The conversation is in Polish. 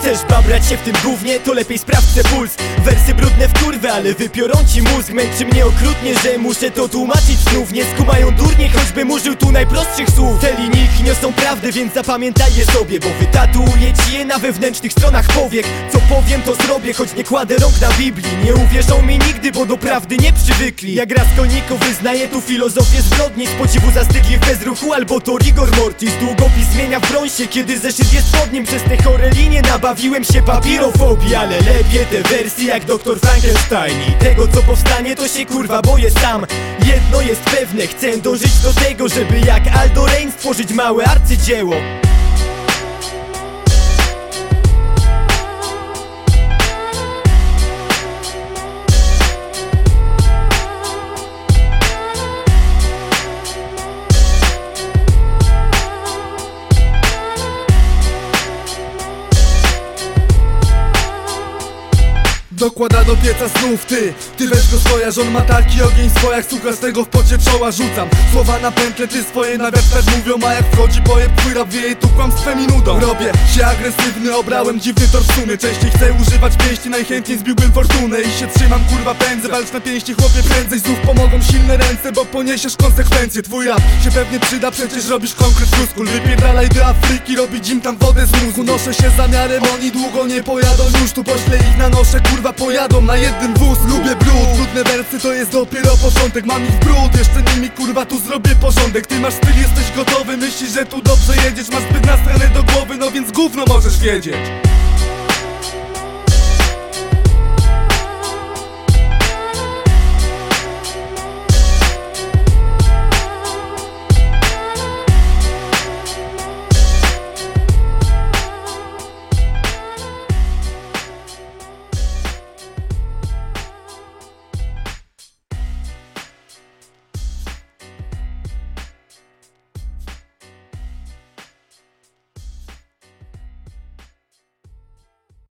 Chcesz babrać się w tym gównie, to lepiej sprawdź puls. Wersy brudne w kurwę, ale wypiorą ci mózg. Męczy mnie okrutnie, że muszę to tłumaczyć znów. Nie skumają durnie, choćbym użył tu najprostszych słów Te linijki niosą prawdę, więc zapamiętaj je sobie Bo wytatuuję ci je na wewnętrznych stronach powiek. Co powiem to zrobię, choć nie kładę rąk na Biblii. Nie uwierzą mi nigdy, bo do prawdy nie przywykli. Jak Raskolnikow wyznaje tu filozofię zbrodni Z podziwu zastygli w bezruchu, albo to rigor mortis. Długopis zmienia w brązie, kiedy zeszyt jest pod nim. Przez te chore linie nabawiłem się papirofobii Ale lepiej te wersje jak doktor Frankenstein. I tego co powstanie to się kurwa boję sam. Jedno jest pewne, chcę dążyć do tego Żeby jak Aldo Rain stworzyć małe arcydzieło Dokłada do pieca snów ty. Ty weź go swoja, żon ma taki ogień swojak Słuchasz tego w pocie czoła rzucam. Słowa na pętle, ty swoje na wiatr też mówią A jak wchodzi pojeb, twój rap wieje tu kłamstwem i nudą. Robię się agresywny, obrałem dziwny tor w sumie Częściej chcę używać pięści, najchętniej zbiłbym fortunę. I się trzymam, kurwa pędzę, walcz na pięści chłopie prędzej Znów pomogą silne ręce, bo poniesiesz konsekwencje. Twój rap się pewnie przyda, przecież robisz konkret pluskul Wypierdalaj do Afryki, robić im tam wodę z mózgu. Noszę się zamiarem, oni długo nie pojadą. Już Tu poślę ich na nosze, kurwa pojadą na jeden wóz Lubię brud, trudne wersy to jest dopiero początek Mam ich brud, jeszcze nimi kurwa tu zrobię porządek. Ty masz styl, jesteś gotowy, myślisz, że tu dobrze jedziesz. Masz zbyt nastrane do głowy, no więc gówno możesz wiedzieć